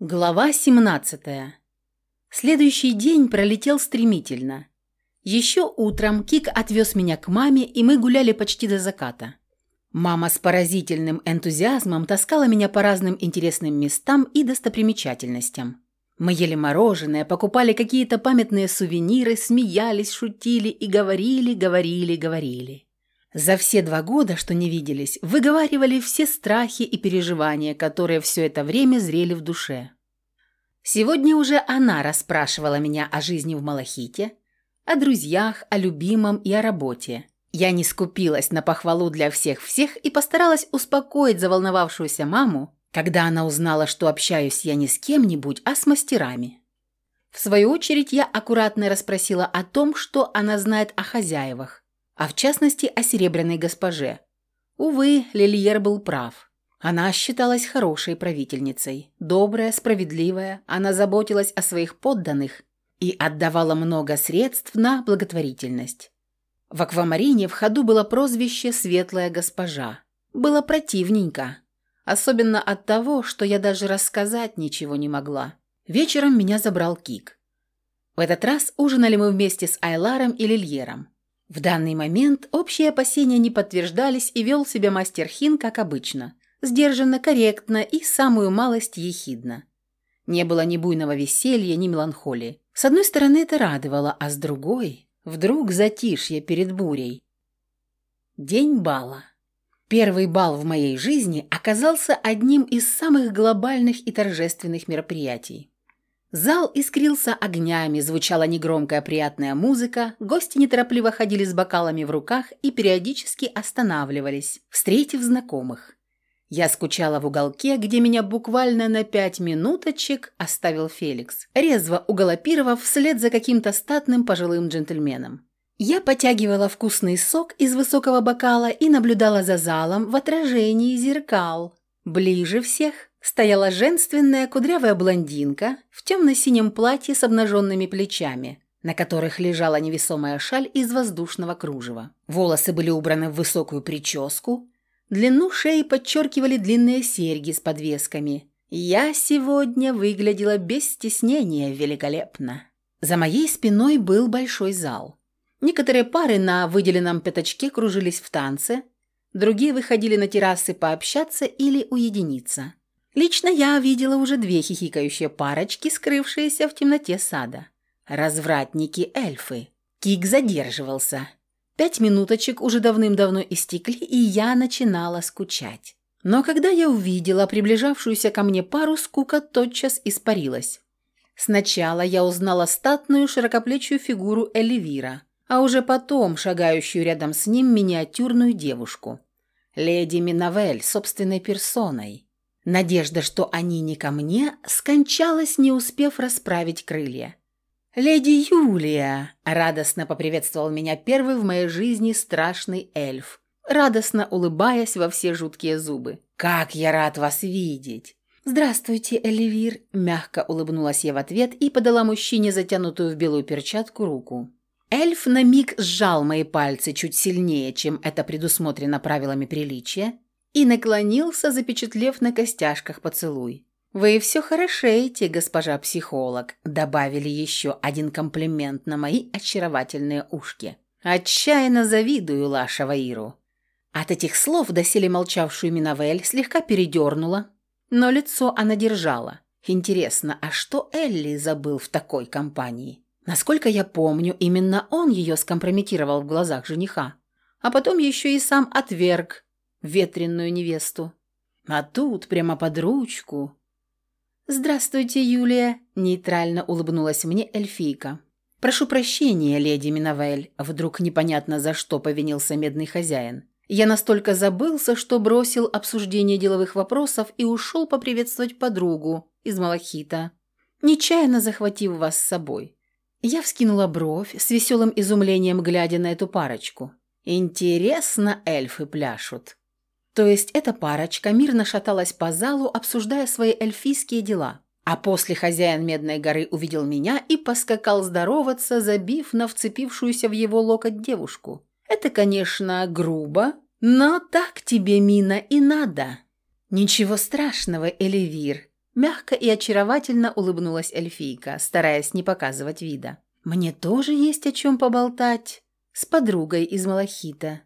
Глава 17. Следующий день пролетел стремительно. Еще утром Кик отвез меня к маме, и мы гуляли почти до заката. Мама с поразительным энтузиазмом таскала меня по разным интересным местам и достопримечательностям. Мы ели мороженое, покупали какие-то памятные сувениры, смеялись, шутили и говорили, говорили, говорили. За все два года, что не виделись, выговаривали все страхи и переживания, которые все это время зрели в душе. Сегодня уже она расспрашивала меня о жизни в Малахите, о друзьях, о любимом и о работе. Я не скупилась на похвалу для всех-всех и постаралась успокоить заволновавшуюся маму, когда она узнала, что общаюсь я не с кем-нибудь, а с мастерами. В свою очередь я аккуратно расспросила о том, что она знает о хозяевах, а в частности о серебряной госпоже. Увы, Лильер был прав. Она считалась хорошей правительницей, добрая, справедливая, она заботилась о своих подданных и отдавала много средств на благотворительность. В аквамарине в ходу было прозвище «Светлая госпожа». Было противненько, особенно от того, что я даже рассказать ничего не могла. Вечером меня забрал Кик. В этот раз ужинали мы вместе с Айларом и Лильером. В данный момент общие опасения не подтверждались и вел себя мастер Хин, как обычно. Сдержанно, корректно и самую малость ехидно. Не было ни буйного веселья, ни меланхолии. С одной стороны, это радовало, а с другой... Вдруг затишье перед бурей. День бала. Первый бал в моей жизни оказался одним из самых глобальных и торжественных мероприятий. Зал искрился огнями, звучала негромкая приятная музыка, гости неторопливо ходили с бокалами в руках и периодически останавливались, встретив знакомых. Я скучала в уголке, где меня буквально на пять минуточек оставил Феликс, резво уголопировав вслед за каким-то статным пожилым джентльменом. Я потягивала вкусный сок из высокого бокала и наблюдала за залом в отражении зеркал. Ближе всех стояла женственная кудрявая блондинка в темно-синем платье с обнаженными плечами, на которых лежала невесомая шаль из воздушного кружева. Волосы были убраны в высокую прическу, длину шеи подчеркивали длинные серьги с подвесками. Я сегодня выглядела без стеснения великолепно. За моей спиной был большой зал. Некоторые пары на выделенном пятачке кружились в танце, другие выходили на террасы пообщаться или уединиться. Лично я видела уже две хихикающие парочки, скрывшиеся в темноте сада. Развратники-эльфы. Кик задерживался. Пять минуточек уже давным-давно истекли, и я начинала скучать. Но когда я увидела приближавшуюся ко мне пару, скука тотчас испарилась. Сначала я узнала статную широкоплечую фигуру Эльвира, а уже потом шагающую рядом с ним миниатюрную девушку. Леди Минавель собственной персоной. Надежда, что они не ко мне, скончалась, не успев расправить крылья. «Леди Юлия!» – радостно поприветствовал меня первый в моей жизни страшный эльф, радостно улыбаясь во все жуткие зубы. «Как я рад вас видеть!» «Здравствуйте, Эливир!» – мягко улыбнулась я в ответ и подала мужчине затянутую в белую перчатку руку. Эльф на миг сжал мои пальцы чуть сильнее, чем это предусмотрено правилами приличия, и наклонился, запечатлев на костяшках поцелуй. «Вы все хорошеете, госпожа психолог», — добавили еще один комплимент на мои очаровательные ушки. «Отчаянно завидую Лаша Ваиру». От этих слов доселе молчавшую Минавель слегка передернула, но лицо она держала. Интересно, а что Элли забыл в такой компании? Насколько я помню, именно он ее скомпрометировал в глазах жениха, а потом еще и сам отверг ветренную невесту. А тут прямо под ручку. «Здравствуйте, Юлия!» – нейтрально улыбнулась мне эльфийка. «Прошу прощения, леди Минавель», – вдруг непонятно за что повинился медный хозяин. Я настолько забылся, что бросил обсуждение деловых вопросов и ушел поприветствовать подругу из Малахита, нечаянно захватив вас с собой. Я вскинула бровь, с веселым изумлением глядя на эту парочку. «Интересно эльфы пляшут». То есть эта парочка мирно шаталась по залу, обсуждая свои эльфийские дела. А после хозяин Медной горы увидел меня и поскакал здороваться, забив на вцепившуюся в его локоть девушку. Это, конечно, грубо, но так тебе, Мина, и надо. Ничего страшного, Элевир. Мягко и очаровательно улыбнулась эльфийка, стараясь не показывать вида. «Мне тоже есть о чем поболтать с подругой из Малахита».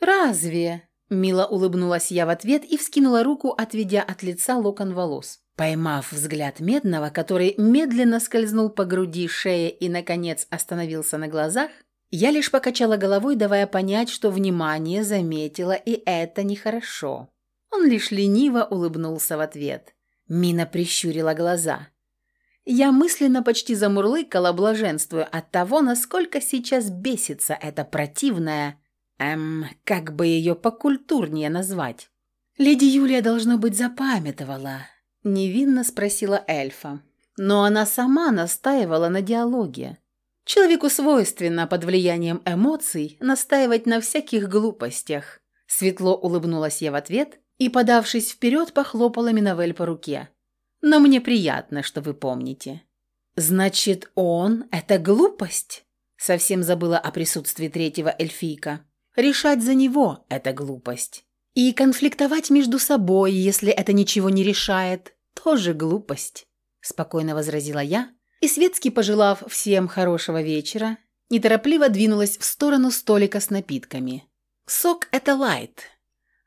«Разве?» – мило улыбнулась я в ответ и вскинула руку, отведя от лица локон волос. Поймав взгляд Медного, который медленно скользнул по груди, шее и, наконец, остановился на глазах, я лишь покачала головой, давая понять, что внимание заметила, и это нехорошо. Он лишь лениво улыбнулся в ответ. Мина прищурила глаза. Я мысленно почти замурлыкала, блаженствуя от того, насколько сейчас бесится эта противная... Эм, как бы ее покультурнее назвать? Леди Юлия, должно быть, запамятовала. Невинно спросила эльфа. Но она сама настаивала на диалоге. Человеку свойственно под влиянием эмоций настаивать на всяких глупостях. Светло улыбнулась я в ответ и, подавшись вперед, похлопала Миновель по руке. «Но мне приятно, что вы помните». «Значит, он – это глупость?» Совсем забыла о присутствии третьего эльфийка. «Решать за него – это глупость. И конфликтовать между собой, если это ничего не решает, тоже глупость», – спокойно возразила я, и, светски пожелав всем хорошего вечера, неторопливо двинулась в сторону столика с напитками. «Сок – это лайт,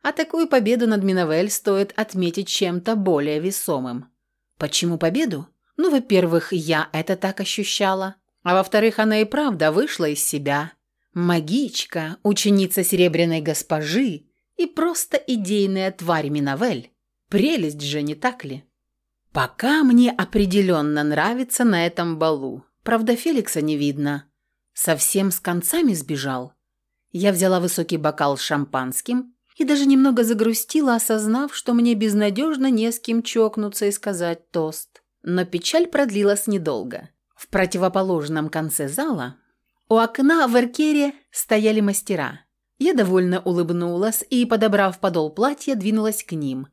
а такую победу над Миновель стоит отметить чем-то более весомым. Почему победу? Ну, во-первых, я это так ощущала. А во-вторых, она и правда вышла из себя. Магичка, ученица Серебряной Госпожи и просто идейная тварь Миновель. Прелесть же, не так ли? Пока мне определенно нравится на этом балу. Правда, Феликса не видно. Совсем с концами сбежал. Я взяла высокий бокал с шампанским и даже немного загрустила, осознав, что мне безнадежно не с кем чокнуться и сказать тост. Но печаль продлилась недолго. В противоположном конце зала у окна в эркере стояли мастера. Я довольно улыбнулась и, подобрав подол платья, двинулась к ним,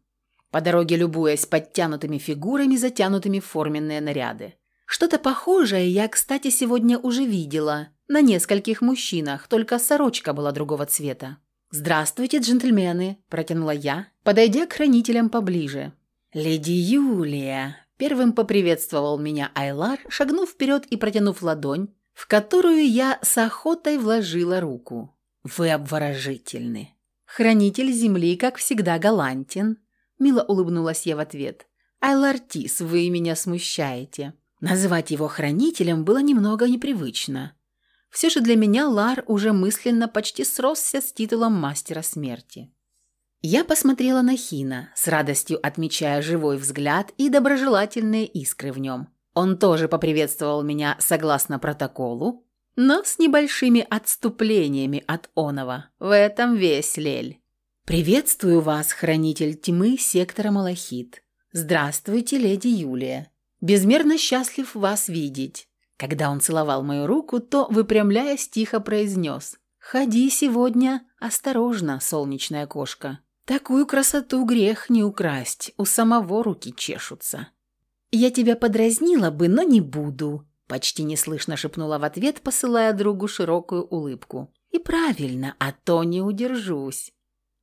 по дороге любуясь подтянутыми фигурами, затянутыми в форменные наряды. Что-то похожее я, кстати, сегодня уже видела на нескольких мужчинах, только сорочка была другого цвета. «Здравствуйте, джентльмены!» – протянула я, подойдя к хранителям поближе. «Леди Юлия!» – первым поприветствовал меня Айлар, шагнув вперед и протянув ладонь, в которую я с охотой вложила руку. «Вы обворожительны!» «Хранитель земли, как всегда, галантен!» Мило улыбнулась я в ответ. «Айлар Тис, вы меня смущаете!» Называть его хранителем было немного непривычно. Все же для меня Лар уже мысленно почти сросся с титулом мастера смерти. Я посмотрела на Хина, с радостью отмечая живой взгляд и доброжелательные искры в нем. Он тоже поприветствовал меня согласно протоколу, но с небольшими отступлениями от Онова. В этом весь Лель. «Приветствую вас, хранитель тьмы сектора Малахит. Здравствуйте, леди Юлия. Безмерно счастлив вас видеть. Когда он целовал мою руку, то, выпрямляясь, тихо произнес «Ходи сегодня осторожно, солнечная кошка. Такую красоту грех не украсть, у самого руки чешутся». «Я тебя подразнила бы, но не буду», – почти неслышно шепнула в ответ, посылая другу широкую улыбку. «И правильно, а то не удержусь».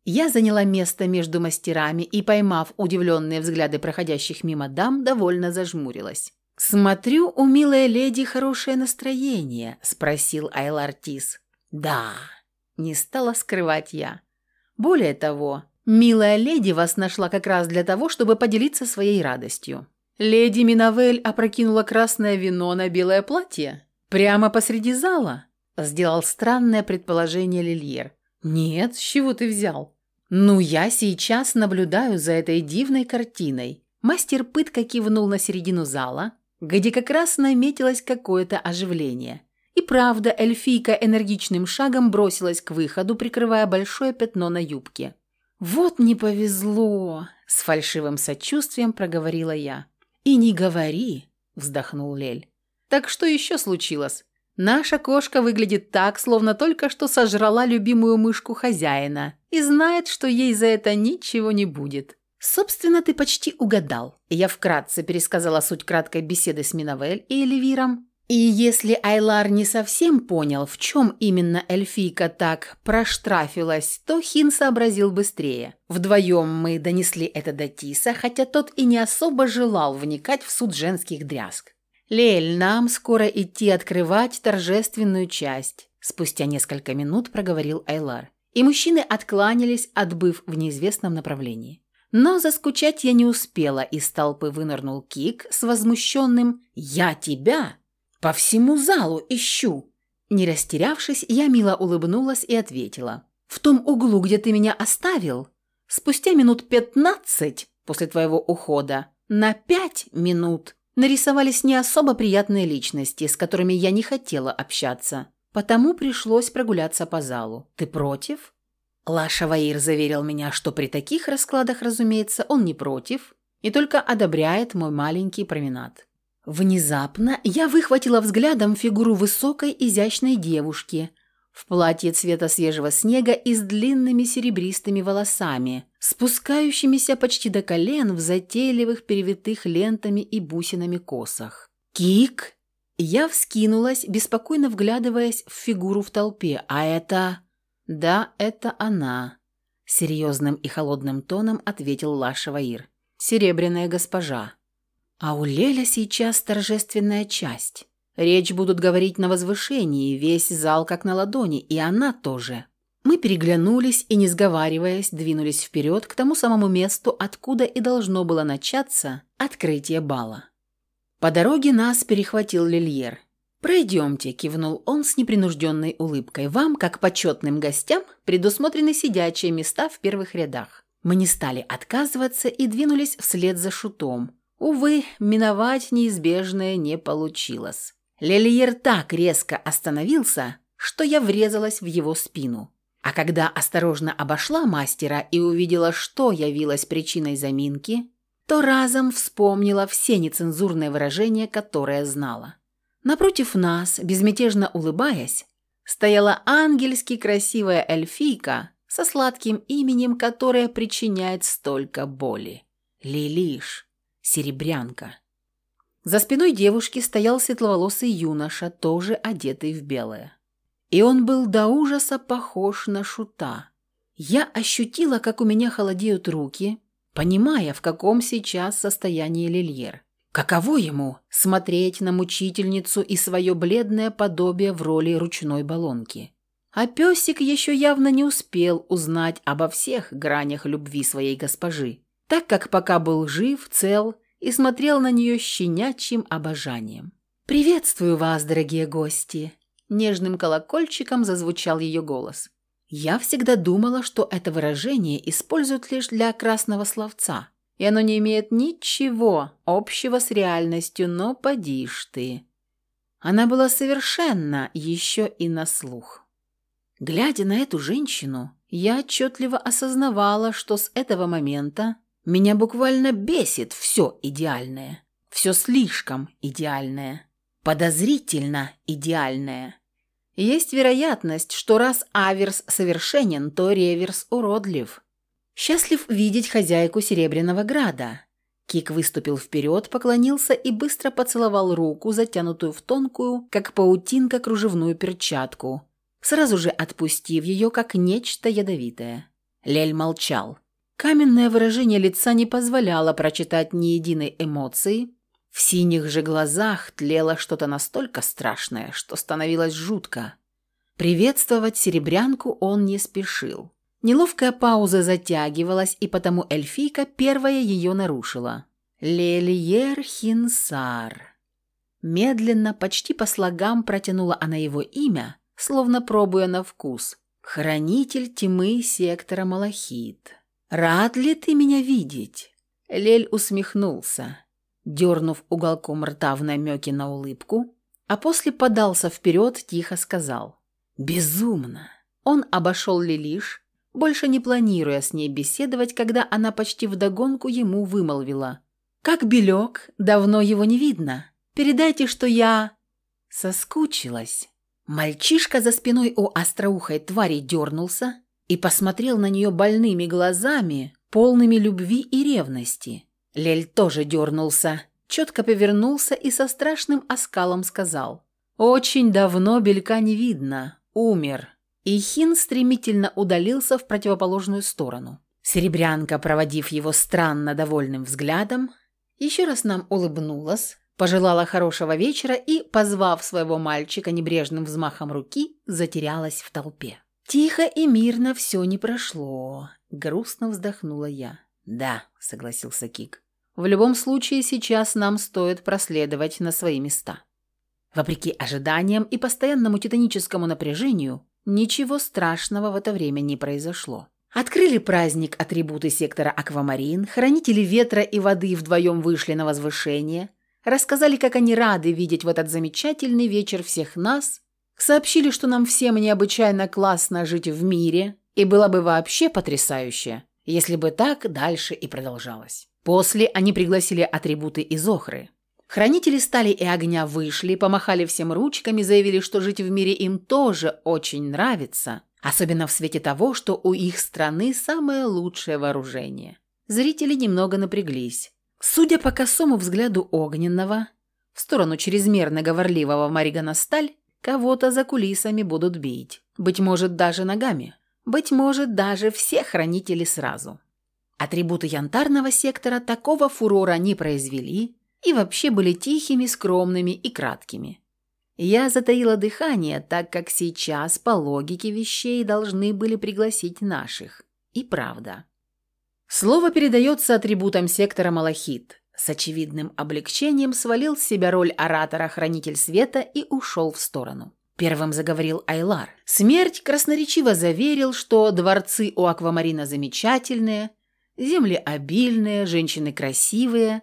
Я заняла место между мастерами и, поймав удивленные взгляды проходящих мимо дам, довольно зажмурилась. «Смотрю, у милой леди хорошее настроение», – спросил Айлар Тис. «Да», – не стала скрывать я. «Более того, милая леди вас нашла как раз для того, чтобы поделиться своей радостью». Леди Минавель опрокинула красное вино на белое платье? Прямо посреди зала? Сделал странное предположение Лильер. «Нет, с чего ты взял?» «Ну, я сейчас наблюдаю за этой дивной картиной». Мастер пытка кивнул на середину зала, где как раз наметилось какое-то оживление. И правда, эльфийка энергичным шагом бросилась к выходу, прикрывая большое пятно на юбке. «Вот не повезло!» – с фальшивым сочувствием проговорила я. «И не говори!» – вздохнул Лель. «Так что еще случилось? Наша кошка выглядит так, словно только что сожрала любимую мышку хозяина и знает, что ей за это ничего не будет. «Собственно, ты почти угадал». Я вкратце пересказала суть краткой беседы с Миновель и Эльвиром И если Айлар не совсем понял, в чем именно эльфийка так проштрафилась, то Хин сообразил быстрее. Вдвоем мы донесли это до Тиса, хотя тот и не особо желал вникать в суд женских дрязг. «Лель, нам скоро идти открывать торжественную часть», спустя несколько минут проговорил Айлар. И мужчины откланялись, отбыв в неизвестном направлении. Но заскучать я не успела, из толпы вынырнул Кик с возмущенным «Я тебя!» По всему залу ищу!» Не растерявшись, я мило улыбнулась и ответила. «В том углу, где ты меня оставил, спустя минут пятнадцать после твоего ухода, на пять минут нарисовались не особо приятные личности, с которыми я не хотела общаться. Потому пришлось прогуляться по залу. Ты против?» Лаша Ваир заверил меня, что при таких раскладах, разумеется, он не против и только одобряет мой маленький променад. Внезапно я выхватила взглядом фигуру высокой изящной девушки в платье цвета свежего снега и с длинными серебристыми волосами, спускающимися почти до колен в затейливых перевитых лентами и бусинами косах. «Кик!» Я вскинулась, беспокойно вглядываясь в фигуру в толпе. «А это...» «Да, это она», — серьезным и холодным тоном ответил Лаша Ваир. «Серебряная госпожа». А у Леля сейчас торжественная часть. Речь будут говорить на возвышении, весь зал как на ладони, и она тоже. Мы переглянулись и, не сговариваясь, двинулись вперед к тому самому месту, откуда и должно было начаться открытие бала. По дороге нас перехватил Лильер. «Пройдемте», – кивнул он с непринужденной улыбкой. «Вам, как почетным гостям, предусмотрены сидячие места в первых рядах». Мы не стали отказываться и двинулись вслед за шутом – Увы, миновать неизбежное не получилось. Лельер так резко остановился, что я врезалась в его спину. А когда осторожно обошла мастера и увидела, что явилось причиной заминки, то разом вспомнила все нецензурные выражения, которые знала. Напротив нас, безмятежно улыбаясь, стояла ангельски красивая эльфийка со сладким именем, которое причиняет столько боли. Лилиш серебрянка. За спиной девушки стоял светловолосый юноша, тоже одетый в белое. И он был до ужаса похож на шута. Я ощутила, как у меня холодеют руки, понимая, в каком сейчас состоянии Лильер. Каково ему смотреть на мучительницу и свое бледное подобие в роли ручной баллонки? А песик еще явно не успел узнать обо всех гранях любви своей госпожи так как пока был жив, цел и смотрел на нее щенячьим обожанием. «Приветствую вас, дорогие гости!» Нежным колокольчиком зазвучал ее голос. Я всегда думала, что это выражение используют лишь для красного словца, и оно не имеет ничего общего с реальностью, но поди ж ты. Она была совершенно еще и на слух. Глядя на эту женщину, я отчетливо осознавала, что с этого момента меня буквально бесит все идеальное. Все слишком идеальное. Подозрительно идеальное. Есть вероятность, что раз аверс совершенен, то реверс уродлив. Счастлив видеть хозяйку Серебряного Града. Кик выступил вперед, поклонился и быстро поцеловал руку, затянутую в тонкую, как паутинка, кружевную перчатку, сразу же отпустив ее, как нечто ядовитое. Лель молчал. Каменное выражение лица не позволяло прочитать ни единой эмоции. В синих же глазах тлело что-то настолько страшное, что становилось жутко. Приветствовать серебрянку он не спешил. Неловкая пауза затягивалась, и потому эльфийка первая ее нарушила. «Лельер Хинсар». Медленно, почти по слогам протянула она его имя, словно пробуя на вкус. «Хранитель тьмы сектора Малахит». «Рад ли ты меня видеть?» Лель усмехнулся, дернув уголком рта в намеке на улыбку, а после подался вперед, тихо сказал. «Безумно!» Он обошел Лилиш, больше не планируя с ней беседовать, когда она почти вдогонку ему вымолвила. «Как белек, давно его не видно. Передайте, что я...» Соскучилась. Мальчишка за спиной у остроухой твари дернулся, и посмотрел на нее больными глазами, полными любви и ревности. Лель тоже дернулся, четко повернулся и со страшным оскалом сказал «Очень давно белька не видно. Умер». И Хин стремительно удалился в противоположную сторону. Серебрянка, проводив его странно довольным взглядом, еще раз нам улыбнулась, пожелала хорошего вечера и, позвав своего мальчика небрежным взмахом руки, затерялась в толпе. Тихо и мирно все не прошло. Грустно вздохнула я. «Да», — согласился Кик. «В любом случае сейчас нам стоит проследовать на свои места». Вопреки ожиданиям и постоянному титаническому напряжению, ничего страшного в это время не произошло. Открыли праздник атрибуты сектора Аквамарин, хранители ветра и воды вдвоем вышли на возвышение, рассказали, как они рады видеть в этот замечательный вечер всех нас, сообщили, что нам всем необычайно классно жить в мире, и было бы вообще потрясающе, если бы так дальше и продолжалось. После они пригласили атрибуты из Охры. Хранители стали и огня вышли, помахали всем ручками, заявили, что жить в мире им тоже очень нравится, особенно в свете того, что у их страны самое лучшее вооружение. Зрители немного напряглись. Судя по косому взгляду Огненного, в сторону чрезмерно говорливого Маригана Сталь, кого-то за кулисами будут бить. Быть может, даже ногами. Быть может, даже все хранители сразу. Атрибуты янтарного сектора такого фурора не произвели и вообще были тихими, скромными и краткими. Я затаила дыхание, так как сейчас, по логике вещей, должны были пригласить наших. И правда. Слово передается атрибутам сектора Малахит. С очевидным облегчением свалил с себя роль оратора-хранитель света и ушел в сторону. Первым заговорил Айлар. Смерть красноречиво заверил, что дворцы у Аквамарина замечательные, земли обильные, женщины красивые,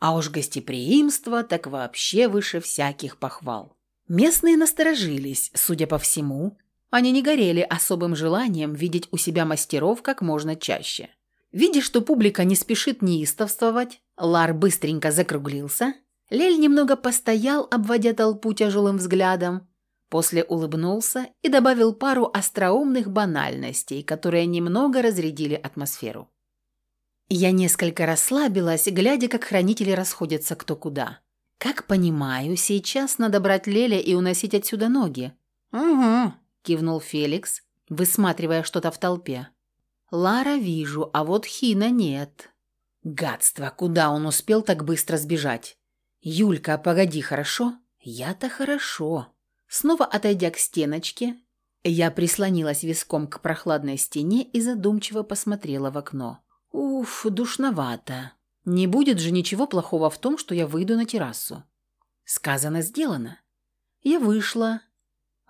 а уж гостеприимство так вообще выше всяких похвал. Местные насторожились, судя по всему, они не горели особым желанием видеть у себя мастеров как можно чаще. Видя, что публика не спешит неистовствовать, Лар быстренько закруглился, Лель немного постоял, обводя толпу тяжелым взглядом, После улыбнулся и добавил пару остроумных банальностей, которые немного разрядили атмосферу. Я несколько расслабилась, глядя, как хранители расходятся кто куда. Как понимаю, сейчас надо брать Леля и уносить отсюда ноги. «Угу», – кивнул Феликс, высматривая что-то в толпе. «Лара вижу, а вот Хина нет». Гадство, куда он успел так быстро сбежать? «Юлька, погоди, хорошо?» «Я-то хорошо». Снова отойдя к стеночке, я прислонилась виском к прохладной стене и задумчиво посмотрела в окно. Уф, душновато. Не будет же ничего плохого в том, что я выйду на террасу. Сказано, сделано. Я вышла,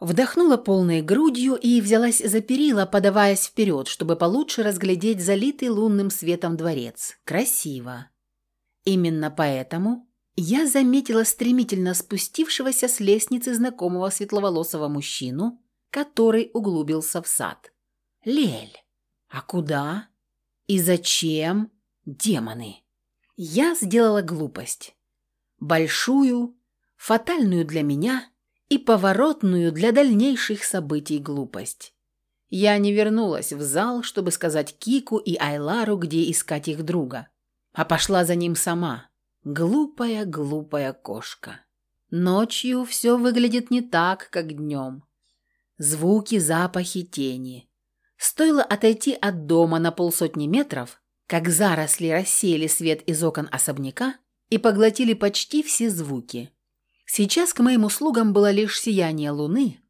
вдохнула полной грудью и взялась за перила, подаваясь вперед, чтобы получше разглядеть залитый лунным светом дворец. Красиво. Именно поэтому я заметила стремительно спустившегося с лестницы знакомого светловолосого мужчину, который углубился в сад. «Лель! А куда? И зачем? Демоны!» Я сделала глупость. Большую, фатальную для меня и поворотную для дальнейших событий глупость. Я не вернулась в зал, чтобы сказать Кику и Айлару, где искать их друга, а пошла за ним сама – Глупая, глупая кошка. Ночью все выглядит не так, как днем. Звуки, запахи, тени. Стоило отойти от дома на полсотни метров, как заросли рассеяли свет из окон особняка и поглотили почти все звуки. Сейчас к моим услугам было лишь сияние луны,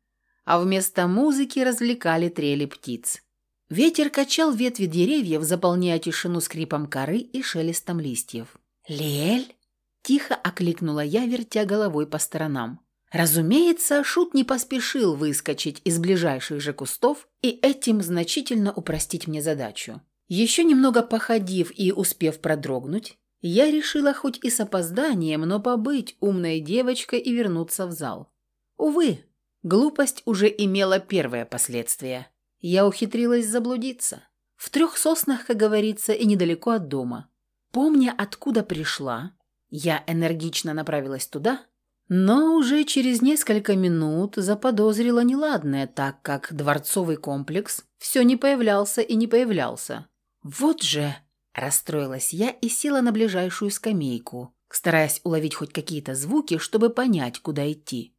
а вместо музыки развлекали трели птиц. Ветер качал ветви деревьев, заполняя тишину скрипом коры и шелестом листьев. «Лель?» – тихо окликнула я, вертя головой по сторонам. Разумеется, Шут не поспешил выскочить из ближайших же кустов и этим значительно упростить мне задачу. Еще немного походив и успев продрогнуть, я решила хоть и с опозданием, но побыть умной девочкой и вернуться в зал. Увы, глупость уже имела первое последствие. Я ухитрилась заблудиться. В трех соснах, как говорится, и недалеко от дома. Помня, откуда пришла, я энергично направилась туда, но уже через несколько минут заподозрила неладное, так как дворцовый комплекс все не появлялся и не появлялся. «Вот же!» – расстроилась я и села на ближайшую скамейку, стараясь уловить хоть какие-то звуки, чтобы понять, куда идти.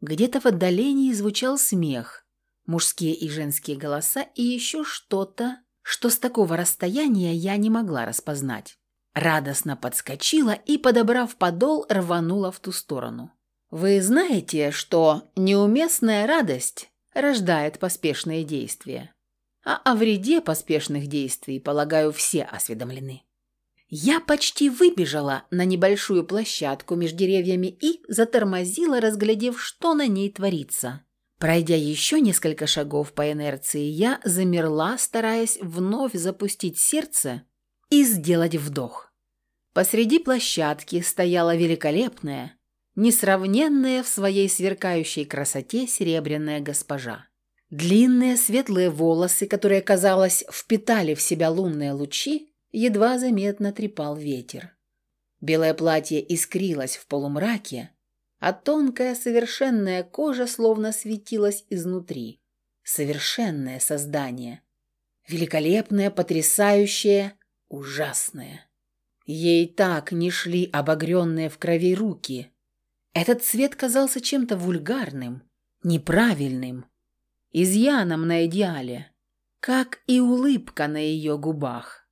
Где-то в отдалении звучал смех, мужские и женские голоса и еще что-то, что с такого расстояния я не могла распознать. Радостно подскочила и, подобрав подол, рванула в ту сторону. Вы знаете, что неуместная радость рождает поспешные действия. А о вреде поспешных действий, полагаю, все осведомлены. Я почти выбежала на небольшую площадку между деревьями и затормозила, разглядев, что на ней творится. Пройдя еще несколько шагов по инерции, я замерла, стараясь вновь запустить сердце и сделать вдох. Посреди площадки стояла великолепная, несравненная в своей сверкающей красоте серебряная госпожа. Длинные светлые волосы, которые, казалось, впитали в себя лунные лучи, едва заметно трепал ветер. Белое платье искрилось в полумраке, а тонкая совершенная кожа словно светилась изнутри. Совершенное создание. Великолепное, потрясающее, ужасное. Ей так не шли обогренные в крови руки. Этот цвет казался чем-то вульгарным, неправильным, изъяном на идеале, как и улыбка на ее губах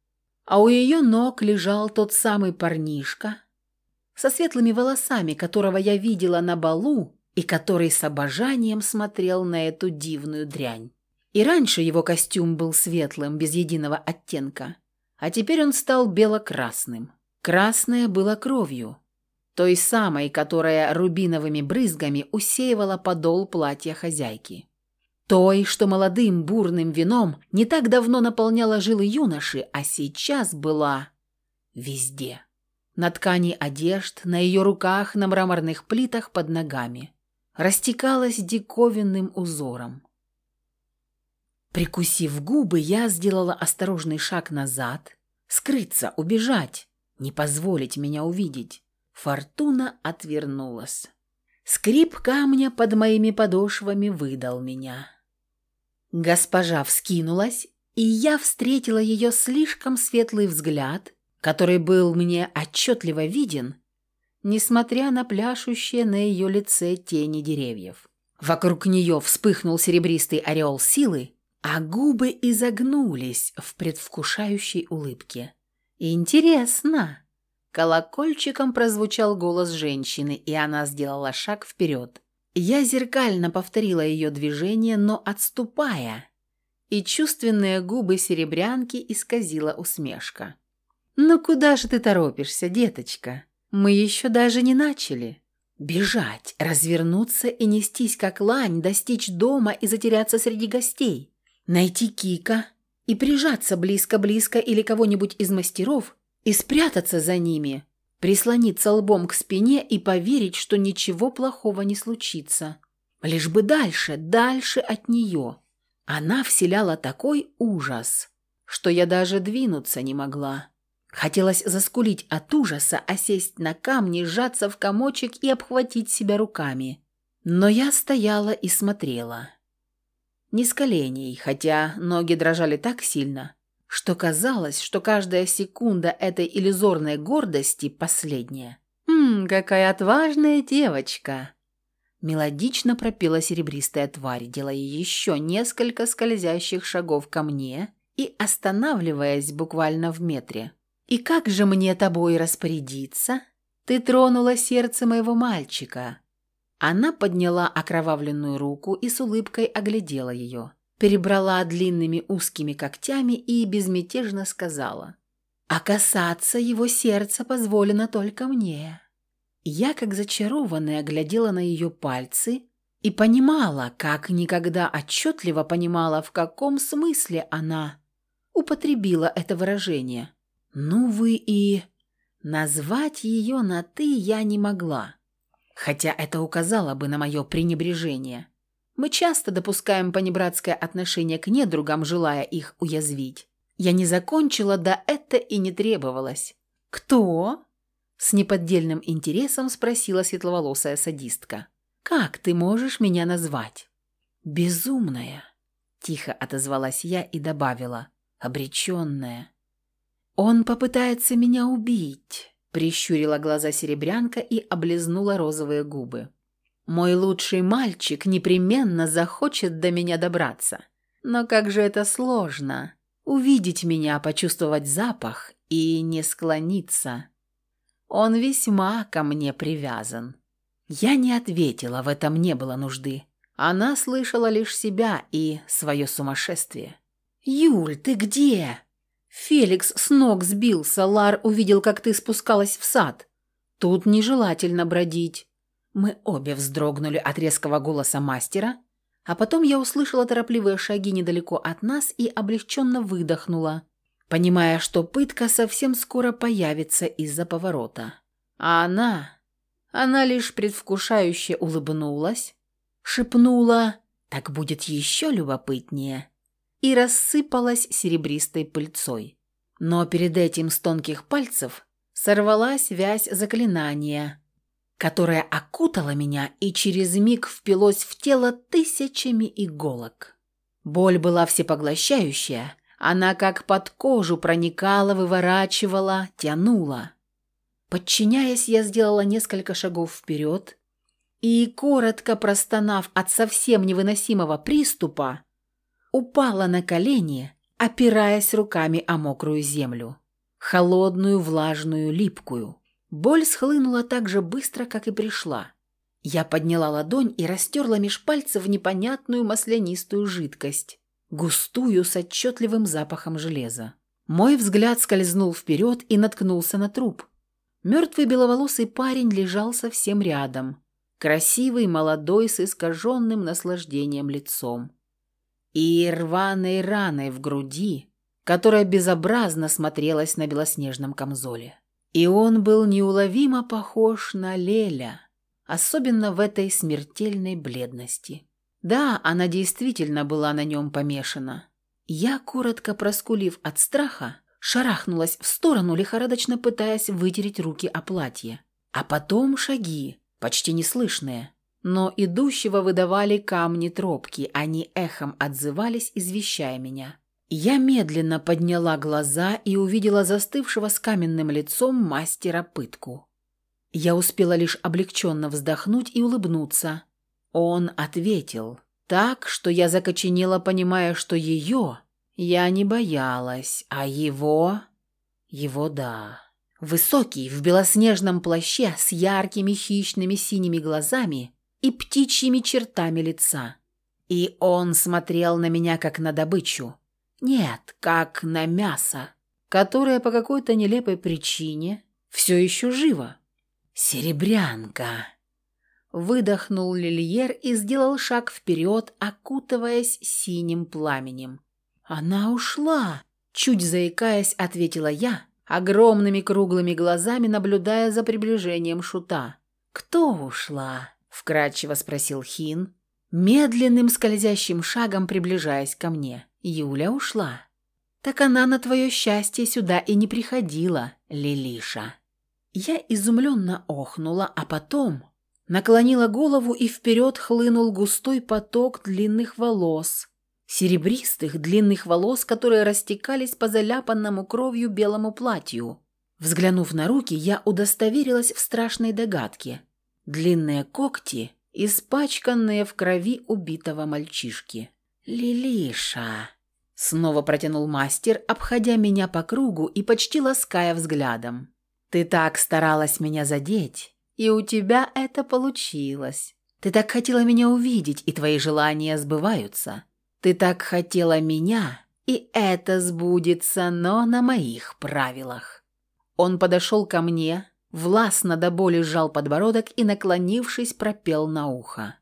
а у ее ног лежал тот самый парнишка со светлыми волосами, которого я видела на балу и который с обожанием смотрел на эту дивную дрянь. И раньше его костюм был светлым, без единого оттенка, а теперь он стал бело-красным. Красное было кровью, той самой, которая рубиновыми брызгами усеивала подол платья хозяйки. Той, что молодым бурным вином не так давно наполняла жилы юноши, а сейчас была везде. На ткани одежд, на ее руках, на мраморных плитах под ногами. Растекалась диковинным узором. Прикусив губы, я сделала осторожный шаг назад. Скрыться, убежать, не позволить меня увидеть. Фортуна отвернулась. Скрип камня под моими подошвами выдал меня. Госпожа вскинулась, и я встретила ее слишком светлый взгляд, который был мне отчетливо виден, несмотря на пляшущие на ее лице тени деревьев. Вокруг нее вспыхнул серебристый ореол силы, а губы изогнулись в предвкушающей улыбке. «Интересно!» Колокольчиком прозвучал голос женщины, и она сделала шаг вперед. Я зеркально повторила ее движение, но отступая, и чувственные губы серебрянки исказила усмешка. «Ну куда же ты торопишься, деточка? Мы еще даже не начали». Бежать, развернуться и нестись как лань, достичь дома и затеряться среди гостей. Найти Кика и прижаться близко-близко или кого-нибудь из мастеров и спрятаться за ними, прислониться лбом к спине и поверить, что ничего плохого не случится. Лишь бы дальше, дальше от нее. Она вселяла такой ужас, что я даже двинуться не могла. Хотелось заскулить от ужаса, осесть на камни, сжаться в комочек и обхватить себя руками. Но я стояла и смотрела. Не с коленей, хотя ноги дрожали так сильно, что казалось, что каждая секунда этой иллюзорной гордости последняя. «Ммм, какая отважная девочка!» Мелодично пропела серебристая тварь, делая еще несколько скользящих шагов ко мне и останавливаясь буквально в метре. «И как же мне тобой распорядиться? Ты тронула сердце моего мальчика». Она подняла окровавленную руку и с улыбкой оглядела ее перебрала длинными узкими когтями и безмятежно сказала, «А касаться его сердца позволено только мне». Я, как зачарованная, глядела на ее пальцы и понимала, как никогда отчетливо понимала, в каком смысле она употребила это выражение. «Ну вы и...» Назвать ее на «ты» я не могла, хотя это указало бы на мое пренебрежение. Мы часто допускаем понебратское отношение к недругам, желая их уязвить. Я не закончила, да это и не требовалось. «Кто?» – с неподдельным интересом спросила светловолосая садистка. «Как ты можешь меня назвать?» «Безумная», – тихо отозвалась я и добавила. «Обреченная». «Он попытается меня убить». Прищурила глаза серебрянка и облизнула розовые губы. «Мой лучший мальчик непременно захочет до меня добраться. Но как же это сложно. Увидеть меня, почувствовать запах и не склониться. Он весьма ко мне привязан». Я не ответила, в этом не было нужды. Она слышала лишь себя и свое сумасшествие. «Юль, ты где?» «Феликс с ног сбился. Лар увидел, как ты спускалась в сад. Тут нежелательно бродить». Мы обе вздрогнули от резкого голоса мастера, а потом я услышала торопливые шаги недалеко от нас и облегченно выдохнула, понимая, что пытка совсем скоро появится из-за поворота. А она... Она лишь предвкушающе улыбнулась, шепнула «Так будет еще любопытнее» и рассыпалась серебристой пыльцой. Но перед этим с тонких пальцев сорвалась вязь заклинания, которая окутала меня и через миг впилось в тело тысячами иголок. Боль была всепоглощающая, она как под кожу проникала, выворачивала, тянула. Подчиняясь, я сделала несколько шагов вперед и, коротко простонав от совсем невыносимого приступа, упала на колени, опираясь руками о мокрую землю. Холодную, влажную, липкую. Боль схлынула так же быстро, как и пришла. Я подняла ладонь и растерла меж пальцев непонятную маслянистую жидкость, густую с отчетливым запахом железа. Мой взгляд скользнул вперед и наткнулся на труп. Мертвый беловолосый парень лежал совсем рядом, красивый, молодой, с искаженным наслаждением лицом. И рваной раной в груди, которая безобразно смотрелась на белоснежном камзоле. И он был неуловимо похож на Леля, особенно в этой смертельной бледности. Да, она действительно была на нем помешана. Я, коротко проскулив от страха, шарахнулась в сторону, лихорадочно пытаясь вытереть руки о платье. А потом шаги, почти неслышные. Но идущего выдавали камни тропки, они эхом отзывались, извещая меня. Я медленно подняла глаза и увидела застывшего с каменным лицом мастера пытку. Я успела лишь облегченно вздохнуть и улыбнуться. Он ответил так, что я закоченела, понимая, что ее я не боялась, а его... Его да. Высокий, в белоснежном плаще, с яркими хищными синими глазами и птичьими чертами лица. И он смотрел на меня как на добычу. Нет, как на мясо, которое по какой-то нелепой причине все еще живо. «Серебрянка!» Выдохнул Лильер и сделал шаг вперед, окутываясь синим пламенем. «Она ушла!» Чуть заикаясь, ответила я, огромными круглыми глазами наблюдая за приближением шута. «Кто ушла?» – вкратчиво спросил Хин, медленным скользящим шагом приближаясь ко мне. «Юля ушла?» «Так она на твое счастье сюда и не приходила, Лилиша». Я изумленно охнула, а потом наклонила голову и вперед хлынул густой поток длинных волос, серебристых длинных волос, которые растекались по заляпанному кровью белому платью. Взглянув на руки, я удостоверилась в страшной догадке. Длинные когти, испачканные в крови убитого мальчишки. «Лилиша!» Снова протянул мастер, обходя меня по кругу и почти лаская взглядом. «Ты так старалась меня задеть, и у тебя это получилось. Ты так хотела меня увидеть, и твои желания сбываются. Ты так хотела меня, и это сбудется, но на моих правилах». Он подошел ко мне, властно до боли сжал подбородок и, наклонившись, пропел на ухо.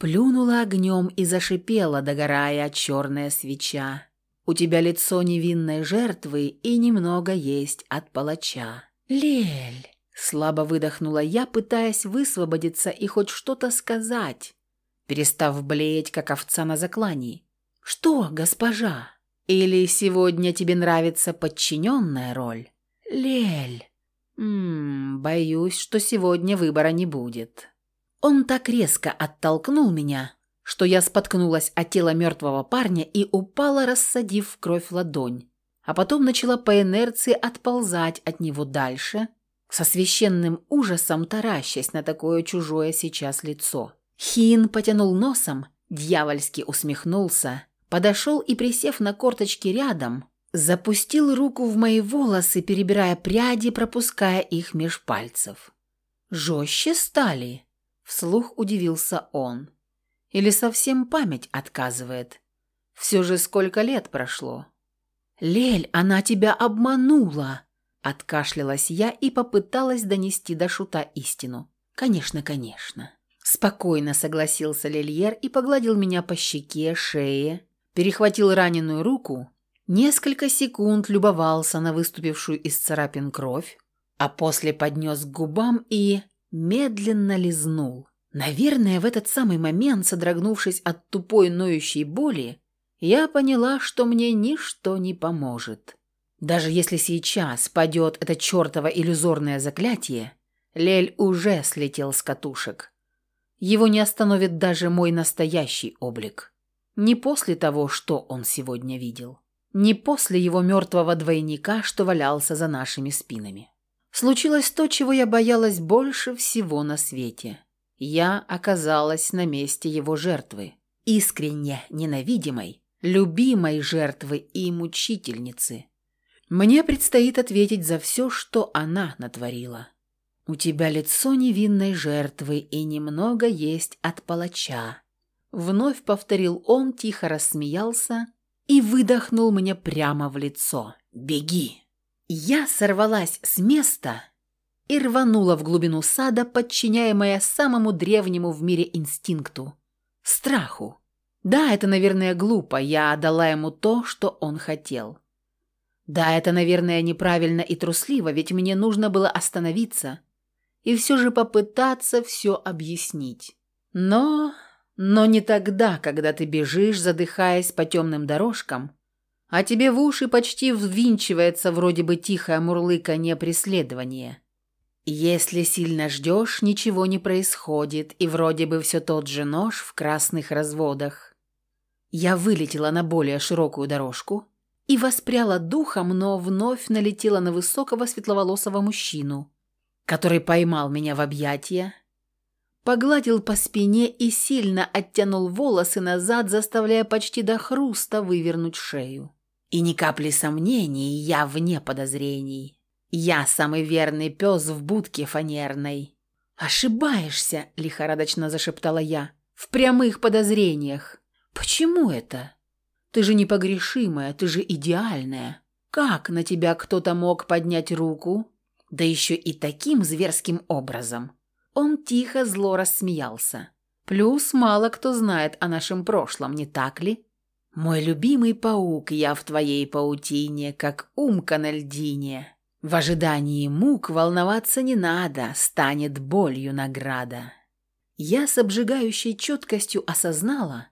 Плюнула огнем и зашипела, догорая черная свеча. «У тебя лицо невинной жертвы и немного есть от палача». «Лель!» — слабо выдохнула я, пытаясь высвободиться и хоть что-то сказать, перестав блеять, как овца на заклании. «Что, госпожа? Или сегодня тебе нравится подчиненная роль?» «Лель!» «Ммм, боюсь, что сегодня выбора не будет». Он так резко оттолкнул меня, что я споткнулась от тела мертвого парня и упала, рассадив в кровь ладонь, а потом начала по инерции отползать от него дальше, со священным ужасом таращась на такое чужое сейчас лицо. Хин потянул носом, дьявольски усмехнулся, подошел и, присев на корточки рядом, запустил руку в мои волосы, перебирая пряди, пропуская их меж пальцев. «Жестче стали?» – вслух удивился он. «Или совсем память отказывает? Все же сколько лет прошло?» «Лель, она тебя обманула!» Откашлялась я и попыталась донести до шута истину. «Конечно, конечно». Спокойно согласился Лильер и погладил меня по щеке, шее, перехватил раненую руку, несколько секунд любовался на выступившую из царапин кровь, а после поднес к губам и медленно лизнул. Наверное, в этот самый момент, содрогнувшись от тупой ноющей боли, я поняла, что мне ничто не поможет. Даже если сейчас падет это чертово иллюзорное заклятие, Лель уже слетел с катушек. Его не остановит даже мой настоящий облик. Не после того, что он сегодня видел. Не после его мертвого двойника, что валялся за нашими спинами. Случилось то, чего я боялась больше всего на свете. Я оказалась на месте его жертвы. Искренне ненавидимой, любимой жертвы и мучительницы. Мне предстоит ответить за все, что она натворила. У тебя лицо невинной жертвы и немного есть от палача. Вновь повторил он, тихо рассмеялся и выдохнул мне прямо в лицо. «Беги!» Я сорвалась с места и рванула в глубину сада, подчиняемая самому древнему в мире инстинкту – страху. Да, это, наверное, глупо, я отдала ему то, что он хотел. Да, это, наверное, неправильно и трусливо, ведь мне нужно было остановиться – и все же попытаться все объяснить. Но... но не тогда, когда ты бежишь, задыхаясь по темным дорожкам, а тебе в уши почти ввинчивается вроде бы тихое мурлыканье преследования. Если сильно ждешь, ничего не происходит, и вроде бы все тот же нож в красных разводах. Я вылетела на более широкую дорожку и воспряла духом, но вновь налетела на высокого светловолосого мужчину, который поймал меня в объятия, погладил по спине и сильно оттянул волосы назад, заставляя почти до хруста вывернуть шею. И ни капли сомнений, я вне подозрений. Я самый верный пес в будке фанерной. «Ошибаешься», — лихорадочно зашептала я, — «в прямых подозрениях». «Почему это? Ты же непогрешимая, ты же идеальная. Как на тебя кто-то мог поднять руку да еще и таким зверским образом. Он тихо зло рассмеялся. Плюс мало кто знает о нашем прошлом, не так ли? Мой любимый паук, я в твоей паутине, как умка на льдине. В ожидании мук волноваться не надо, станет болью награда. Я с обжигающей четкостью осознала,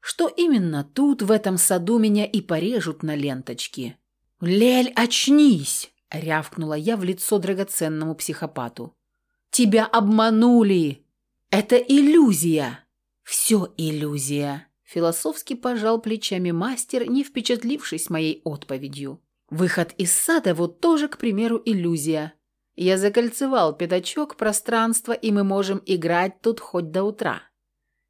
что именно тут, в этом саду, меня и порежут на ленточке. «Лель, очнись!» рявкнула я в лицо драгоценному психопату. «Тебя обманули! Это иллюзия!» «Все иллюзия!» Философски пожал плечами мастер, не впечатлившись моей отповедью. «Выход из сада вот тоже, к примеру, иллюзия. Я закольцевал пятачок пространства, и мы можем играть тут хоть до утра.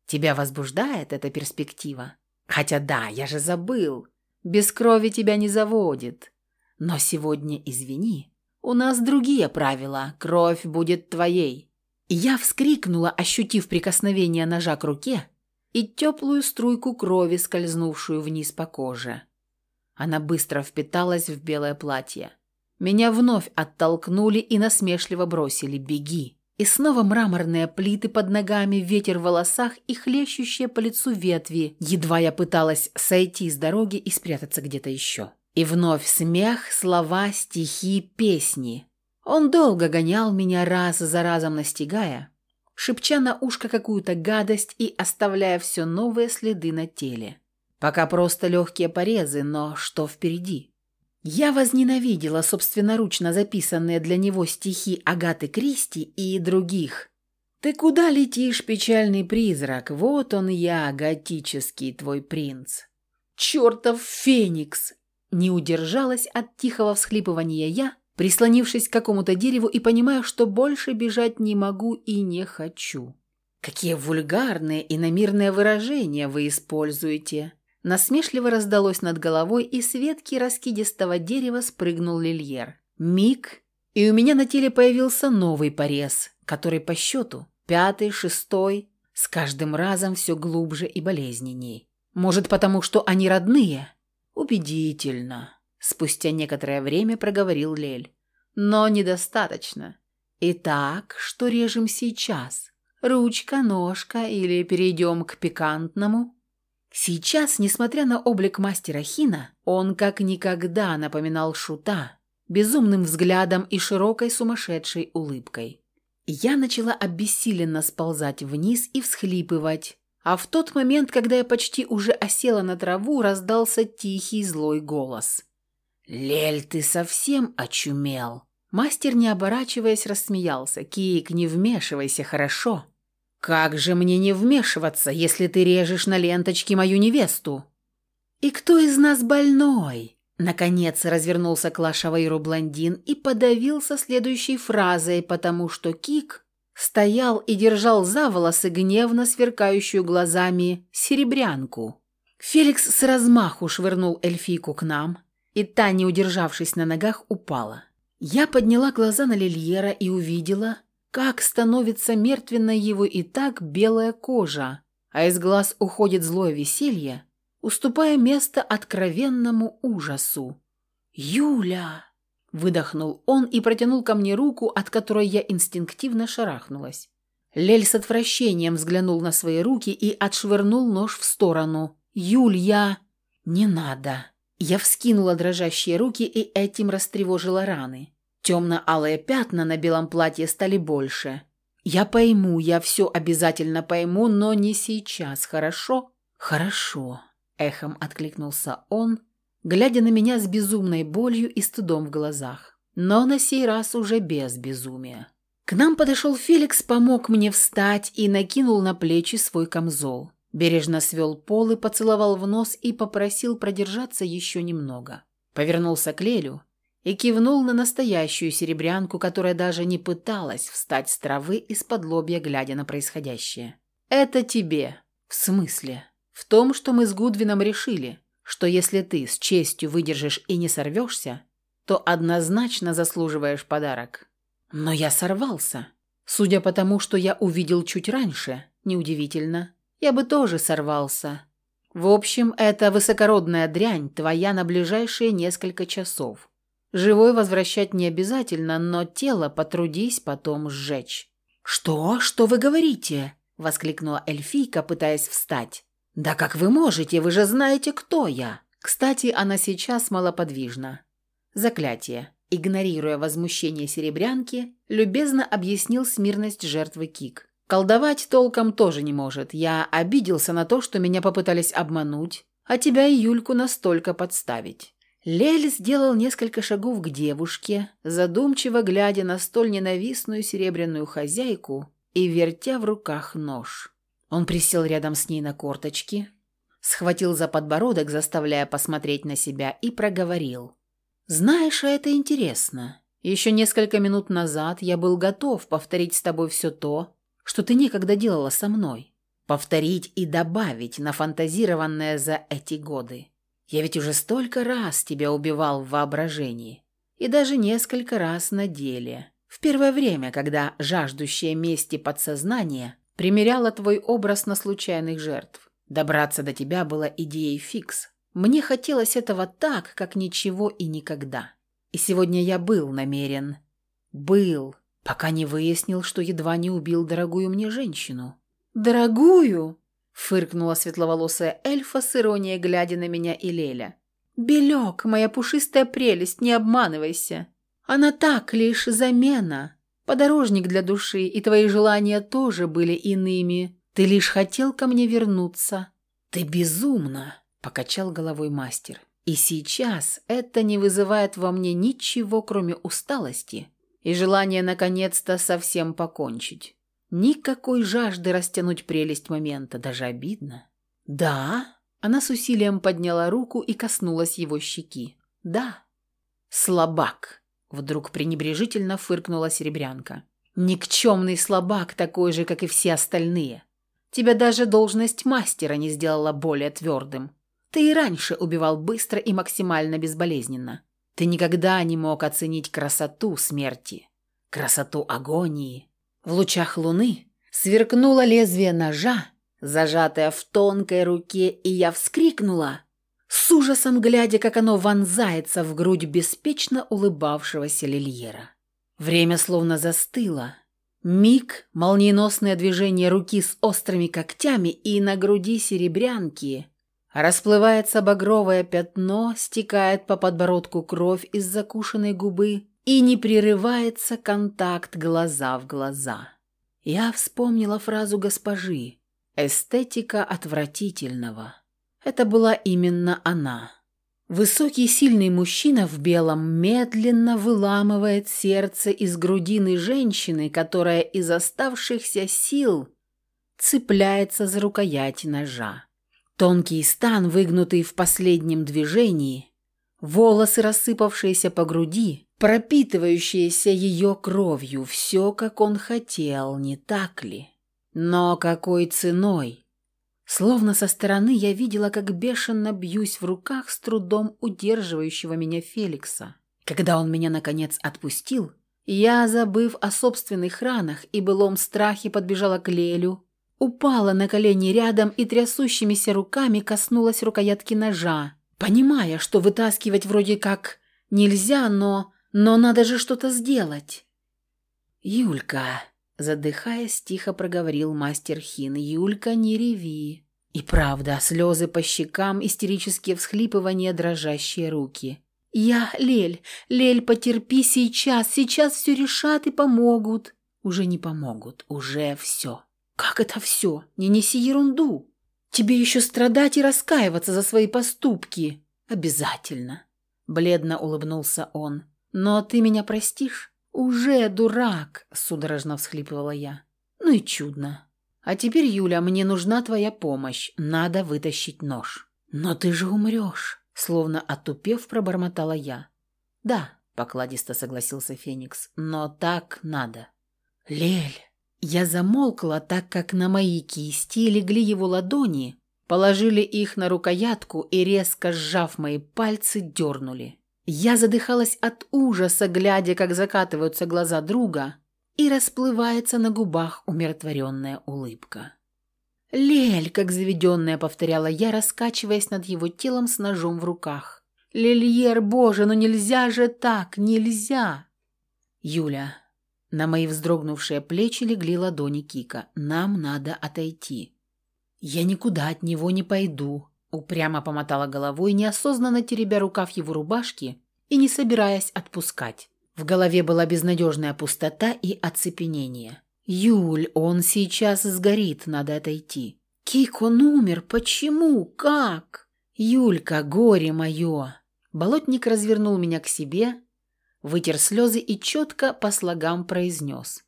Тебя возбуждает эта перспектива? Хотя да, я же забыл. Без крови тебя не заводит. Но сегодня, извини, у нас другие правила, кровь будет твоей». Я вскрикнула, ощутив прикосновение ножа к руке и теплую струйку крови, скользнувшую вниз по коже. Она быстро впиталась в белое платье. Меня вновь оттолкнули и насмешливо бросили «беги». И снова мраморные плиты под ногами, ветер в волосах и хлещущие по лицу ветви. Едва я пыталась сойти с дороги и спрятаться где-то еще. И вновь смех, слова, стихи, песни. Он долго гонял меня раз за разом настигая, шепча на ушко какую-то гадость и оставляя все новые следы на теле. Пока просто легкие порезы, но что впереди? Я возненавидела собственноручно записанные для него стихи Агаты Кристи и других. «Ты куда летишь, печальный призрак? Вот он я, готический твой принц». «Чертов феникс!» Не удержалась от тихого всхлипывания я прислонившись к какому-то дереву и понимая, что больше бежать не могу и не хочу. «Какие вульгарные и намирные выражения вы используете!» Насмешливо раздалось над головой, и с ветки раскидистого дерева спрыгнул лильер. Миг, и у меня на теле появился новый порез, который по счету, пятый, шестой, с каждым разом все глубже и болезненней. Может, потому что они родные? Убедительно. Спустя некоторое время проговорил Лель. Но недостаточно. Итак, что режем сейчас? Ручка, ножка или перейдем к пикантному? Сейчас, несмотря на облик мастера Хина, он как никогда напоминал шута, безумным взглядом и широкой сумасшедшей улыбкой. Я начала обессиленно сползать вниз и всхлипывать, а в тот момент, когда я почти уже осела на траву, раздался тихий злой голос. «Лель, ты совсем очумел!» Мастер, не оборачиваясь, рассмеялся. «Кик, не вмешивайся, хорошо?» «Как же мне не вмешиваться, если ты режешь на ленточке мою невесту?» «И кто из нас больной?» Наконец развернулся к Лашавайру блондин и подавился следующей фразой, потому что Кик стоял и держал за волосы гневно сверкающую глазами серебрянку. Феликс с размаху швырнул эльфийку к нам, и та, не удержавшись на ногах, упала. Я подняла глаза на Лильера и увидела, как становится мертвенной его и так белая кожа, а из глаз уходит злое веселье, уступая место откровенному ужасу. «Юля!» Выдохнул он и протянул ко мне руку, от которой я инстинктивно шарахнулась. Лель с отвращением взглянул на свои руки и отшвырнул нож в сторону. «Юль, я...» «Не надо». Я вскинула дрожащие руки и этим растревожила раны. Темно-алые пятна на белом платье стали больше. «Я пойму, я все обязательно пойму, но не сейчас, хорошо?» «Хорошо», — эхом откликнулся он, глядя на меня с безумной болью и стыдом в глазах. Но на сей раз уже без безумия. К нам подошел Феликс, помог мне встать и накинул на плечи свой камзол. Бережно свел пол и поцеловал в нос и попросил продержаться еще немного. Повернулся к Лелю и кивнул на настоящую серебрянку, которая даже не пыталась встать с травы из-под лобья, глядя на происходящее. «Это тебе». «В смысле?» «В том, что мы с Гудвином решили что если ты с честью выдержишь и не сорвешься, то однозначно заслуживаешь подарок. Но я сорвался. Судя по тому, что я увидел чуть раньше, неудивительно, я бы тоже сорвался. В общем, эта высокородная дрянь твоя на ближайшие несколько часов. Живой возвращать не обязательно, но тело потрудись потом сжечь. «Что? Что вы говорите?» – воскликнула эльфийка, пытаясь встать. «Да как вы можете? Вы же знаете, кто я!» Кстати, она сейчас малоподвижна. Заклятие. Игнорируя возмущение серебрянки, любезно объяснил смирность жертвы Кик. «Колдовать толком тоже не может. Я обиделся на то, что меня попытались обмануть, а тебя и Юльку настолько подставить». Лель сделал несколько шагов к девушке, задумчиво глядя на столь ненавистную серебряную хозяйку и вертя в руках нож. Он присел рядом с ней на корточки, схватил за подбородок, заставляя посмотреть на себя, и проговорил. «Знаешь, а это интересно. Еще несколько минут назад я был готов повторить с тобой все то, что ты некогда делала со мной. Повторить и добавить на фантазированное за эти годы. Я ведь уже столько раз тебя убивал в воображении. И даже несколько раз на деле. В первое время, когда жаждущее мести подсознание Примеряла твой образ на случайных жертв. Добраться до тебя было идеей фикс. Мне хотелось этого так, как ничего и никогда. И сегодня я был намерен. Был, пока не выяснил, что едва не убил дорогую мне женщину. «Дорогую?» — фыркнула светловолосая эльфа с иронией, глядя на меня и Леля. «Белек, моя пушистая прелесть, не обманывайся. Она так лишь замена подорожник для души, и твои желания тоже были иными. Ты лишь хотел ко мне вернуться». «Ты безумно!» – покачал головой мастер. «И сейчас это не вызывает во мне ничего, кроме усталости и желания наконец-то совсем покончить. Никакой жажды растянуть прелесть момента, даже обидно». «Да?» – она с усилием подняла руку и коснулась его щеки. «Да». «Слабак!» Вдруг пренебрежительно фыркнула серебрянка. «Никчемный слабак, такой же, как и все остальные. Тебя даже должность мастера не сделала более твердым. Ты и раньше убивал быстро и максимально безболезненно. Ты никогда не мог оценить красоту смерти, красоту агонии. В лучах луны сверкнуло лезвие ножа, зажатое в тонкой руке, и я вскрикнула, с ужасом глядя, как оно вонзается в грудь беспечно улыбавшегося Лильера. Время словно застыло. Миг, молниеносное движение руки с острыми когтями, и на груди серебрянки расплывается багровое пятно, стекает по подбородку кровь из закушенной губы, и не прерывается контакт глаза в глаза. Я вспомнила фразу госпожи «эстетика отвратительного». Это была именно она. Высокий сильный мужчина в белом медленно выламывает сердце из грудины женщины, которая из оставшихся сил цепляется за рукоять ножа. Тонкий стан, выгнутый в последнем движении, волосы, рассыпавшиеся по груди, пропитывающиеся ее кровью, все, как он хотел, не так ли? Но какой ценой? Словно со стороны я видела, как бешено бьюсь в руках с трудом удерживающего меня Феликса. Когда он меня, наконец, отпустил, я, забыв о собственных ранах и былом страхе, подбежала к Лелю, упала на колени рядом и трясущимися руками коснулась рукоятки ножа, понимая, что вытаскивать вроде как нельзя, но... но надо же что-то сделать. «Юлька», Задыхаясь, тихо проговорил мастер Хин. «Юлька, не реви!» И правда, слезы по щекам, истерические всхлипывания, дрожащие руки. «Я, Лель, Лель, потерпи сейчас, сейчас все решат и помогут». «Уже не помогут, уже все». «Как это все? Не неси ерунду. Тебе еще страдать и раскаиваться за свои поступки». «Обязательно», — бледно улыбнулся он. «Но ты меня простишь?» «Уже дурак!» – судорожно всхлипывала я. «Ну и чудно. А теперь, Юля, мне нужна твоя помощь. Надо вытащить нож». «Но ты же умрешь!» – словно отупев, пробормотала я. «Да», – покладисто согласился Феникс, – «но так надо». «Лель!» Я замолкла, так как на мои кисти легли его ладони, положили их на рукоятку и, резко сжав мои пальцы, дернули. Я задыхалась от ужаса, глядя, как закатываются глаза друга, и расплывается на губах умиротворенная улыбка. «Лель!» – как заведенная, повторяла я, раскачиваясь над его телом с ножом в руках. «Лильер, боже, ну нельзя же так, нельзя!» «Юля!» На мои вздрогнувшие плечи легли ладони Кика. «Нам надо отойти». «Я никуда от него не пойду», Упрямо помотала головой, неосознанно теребя рукав его рубашки и не собираясь отпускать. В голове была безнадежная пустота и оцепенение. «Юль, он сейчас сгорит, надо отойти». «Кик, он умер, почему? Как?» «Юлька, горе мое!» Болотник развернул меня к себе, вытер слезы и четко по слогам произнес.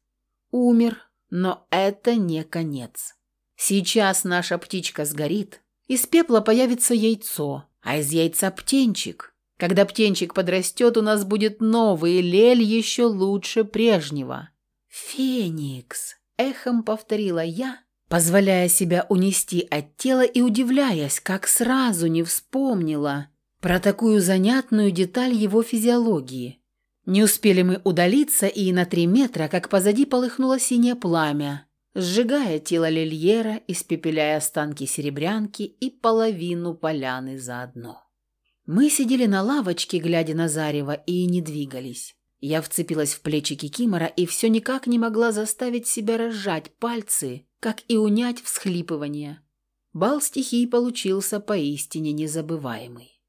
«Умер, но это не конец. Сейчас наша птичка сгорит, из пепла появится яйцо, а из яйца птенчик. Когда птенчик подрастет, у нас будет новый лель еще лучше прежнего. «Феникс!» – эхом повторила я, позволяя себя унести от тела и удивляясь, как сразу не вспомнила про такую занятную деталь его физиологии. Не успели мы удалиться, и на три метра, как позади полыхнуло синее пламя, сжигая тело Лильера, испепеляя останки серебрянки и половину поляны заодно. Мы сидели на лавочке, глядя на зарево, и не двигались. Я вцепилась в плечи Кикимора и все никак не могла заставить себя разжать пальцы, как и унять всхлипывание. Бал стихий получился поистине незабываемый.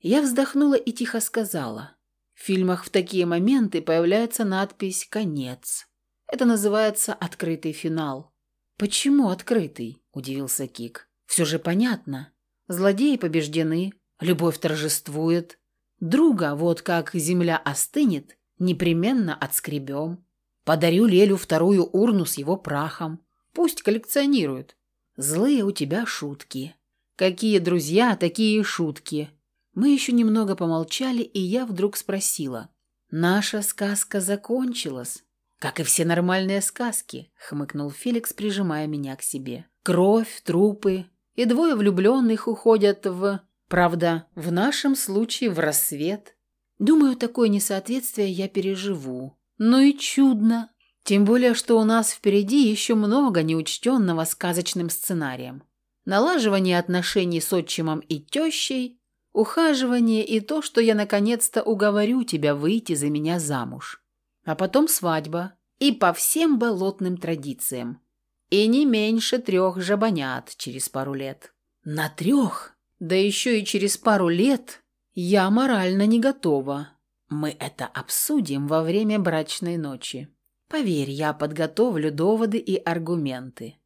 Я вздохнула и тихо сказала. В фильмах в такие моменты появляется надпись «Конец». Это называется открытый финал. Почему открытый? Удивился Кик. Все же понятно. Злодеи побеждены, любовь торжествует. Друга, вот как земля остынет, непременно отскребем. Подарю Лелю вторую урну с его прахом. Пусть коллекционирует. Злые у тебя шутки. Какие друзья, такие шутки. Мы еще немного помолчали, и я вдруг спросила. Наша сказка закончилась. Как и все нормальные сказки, хмыкнул Феликс, прижимая меня к себе. Кровь, трупы и двое влюбленных уходят в... Правда, в нашем случае в рассвет. Думаю, такое несоответствие я переживу. Ну и чудно. Тем более, что у нас впереди еще много неучтенного сказочным сценарием. Налаживание отношений с отчимом и тещей, ухаживание и то, что я наконец-то уговорю тебя выйти за меня замуж. А потом свадьба. И по всем болотным традициям. И не меньше трех жабонят через пару лет. На трех? Да еще и через пару лет я морально не готова. Мы это обсудим во время брачной ночи. Поверь, я подготовлю доводы и аргументы.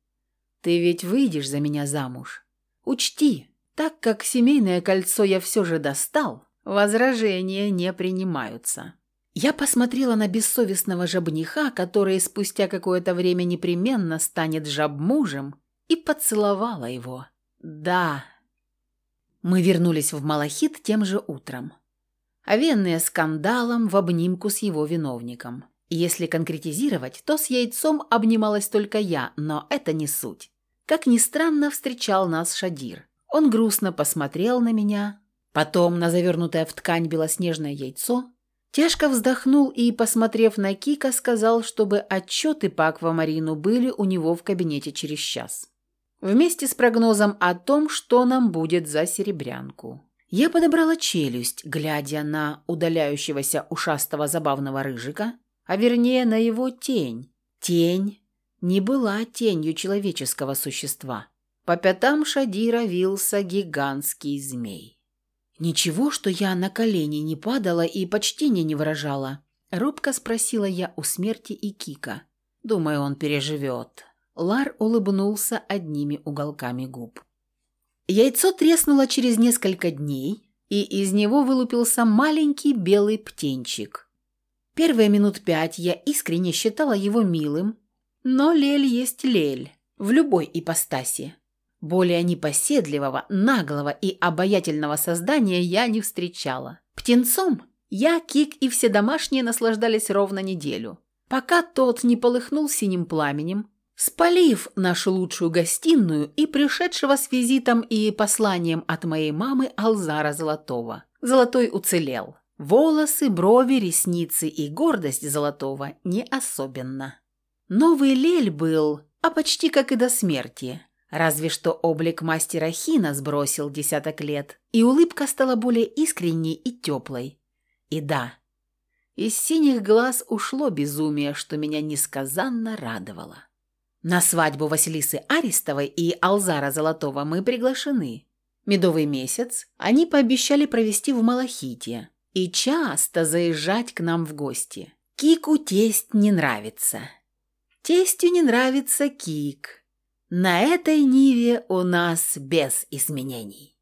Ты ведь выйдешь за меня замуж. Учти, так как семейное кольцо я все же достал, возражения не принимаются. Я посмотрела на бессовестного жабниха, который спустя какое-то время непременно станет жабмужем, и поцеловала его. Да. Мы вернулись в Малахит тем же утром. Овенные скандалом в обнимку с его виновником. Если конкретизировать, то с яйцом обнималась только я, но это не суть. Как ни странно, встречал нас Шадир. Он грустно посмотрел на меня, потом на завернутое в ткань белоснежное яйцо, тяжко вздохнул и, посмотрев на Кика, сказал, чтобы отчеты по аквамарину были у него в кабинете через час. Вместе с прогнозом о том, что нам будет за серебрянку. Я подобрала челюсть, глядя на удаляющегося ушастого забавного рыжика, а вернее на его тень. Тень не была тенью человеческого существа. По пятам Шадира вился гигантский змей. «Ничего, что я на колени не падала и почтения не выражала?» Робко спросила я у смерти и Кика. «Думаю, он переживет». Лар улыбнулся одними уголками губ. Яйцо треснуло через несколько дней, и из него вылупился маленький белый птенчик. Первые минут пять я искренне считала его милым, но лель есть лель в любой ипостаси. Более непоседливого, наглого и обаятельного создания я не встречала. Птенцом я, Кик и все домашние наслаждались ровно неделю, пока тот не полыхнул синим пламенем, спалив нашу лучшую гостиную и пришедшего с визитом и посланием от моей мамы Алзара Золотого. Золотой уцелел. Волосы, брови, ресницы и гордость Золотого не особенно. Новый Лель был, а почти как и до смерти – Разве что облик мастера Хина сбросил десяток лет, и улыбка стала более искренней и теплой. И да, из синих глаз ушло безумие, что меня несказанно радовало. На свадьбу Василисы Аристовой и Алзара Золотого мы приглашены. Медовый месяц они пообещали провести в Малахите и часто заезжать к нам в гости. Кику тесть не нравится. Тестю не нравится Кик. На этой ниве у нас без изменений.